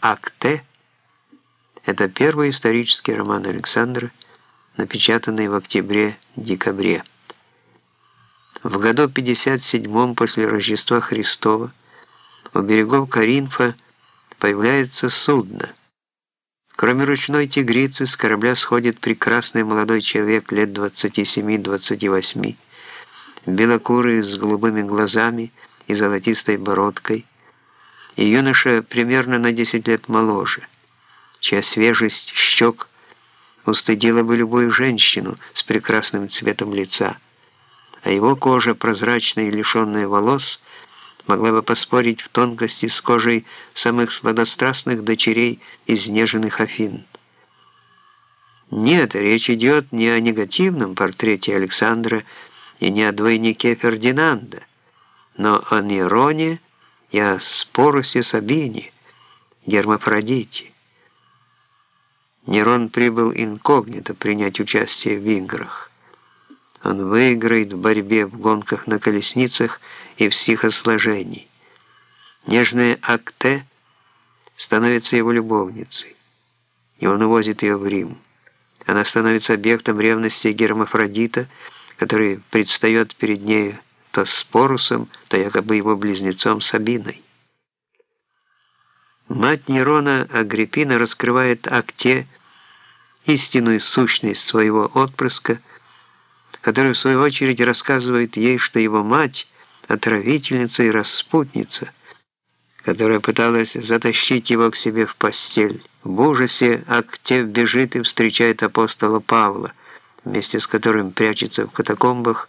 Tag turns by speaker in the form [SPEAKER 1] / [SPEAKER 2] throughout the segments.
[SPEAKER 1] «Акте» — это первый исторический роман Александра, напечатанный в октябре-декабре. В году 57 после Рождества Христова у берегов Каринфа появляется судно. Кроме ручной тигрицы, с корабля сходит прекрасный молодой человек лет 27-28, белокурый с голубыми глазами и золотистой бородкой, и юноша примерно на 10 лет моложе, чья свежесть щек устыдила бы любую женщину с прекрасным цветом лица, а его кожа, прозрачная и лишенная волос, могла бы поспорить в тонкости с кожей самых сладострастных дочерей изнеженных Афин. Нет, речь идет не о негативном портрете Александра и не о двойнике Фердинанда, но о Нероне и о Спорусе Сабине, Гермафродите. Нерон прибыл инкогнито принять участие в играх. Он выиграет в борьбе в гонках на колесницах и в стихосложении. Нежная Акте становится его любовницей, и он увозит ее в Рим. Она становится объектом ревности Гермафродита, который предстает перед ней то с Порусом, то якобы его близнецом Сабиной. Мать Нерона Агриппина раскрывает Акте истинную сущность своего отпрыска, который в свою очередь рассказывает ей, что его мать – отравительница и распутница, которая пыталась затащить его к себе в постель. В ужасе Актев бежит и встречает апостола Павла, вместе с которым прячется в катакомбах,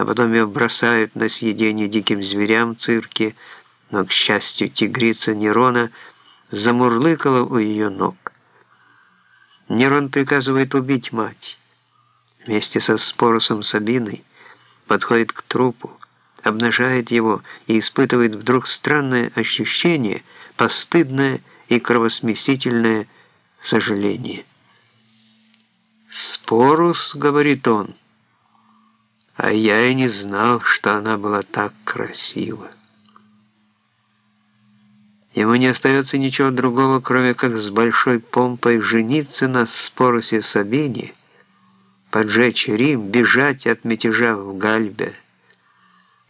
[SPEAKER 1] а потом его бросают на съедение диким зверям в цирке, но, к счастью, тигрица Нерона замурлыкала у ее ног. Нерон приказывает убить мать. Вместе со Споросом Сабиной подходит к трупу, обнажает его и испытывает вдруг странное ощущение, постыдное и кровосмесительное сожаление. «Спорус», — говорит он, — «а я и не знал, что она была так красива». Ему не остается ничего другого, кроме как с большой помпой жениться на Спорусе Сабине, поджечь Рим, бежать от мятежа в Гальбе,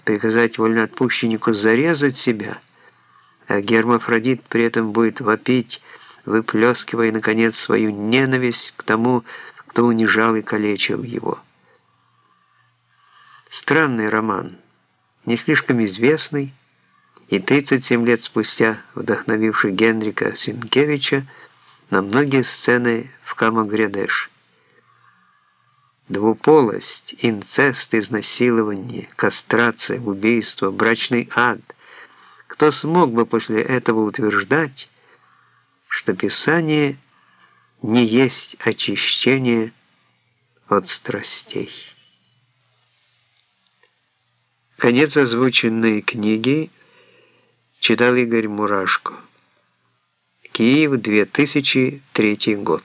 [SPEAKER 1] приказать вольноотпущеннику зарезать себя, а гермафродит при этом будет вопить, выплескивая, наконец, свою ненависть к тому, кто унижал и калечил его. Странный роман, не слишком известный, и 37 лет спустя вдохновивший Генрика Синкевича на многие сцены в Камагрядеш. Двуполость, инцест, изнасилование, кастрация, убийство, брачный ад. Кто смог бы после этого утверждать, что Писание не есть очищение от страстей? Конец озвученной книги читал Игорь Мурашко. Киев, 2003 год.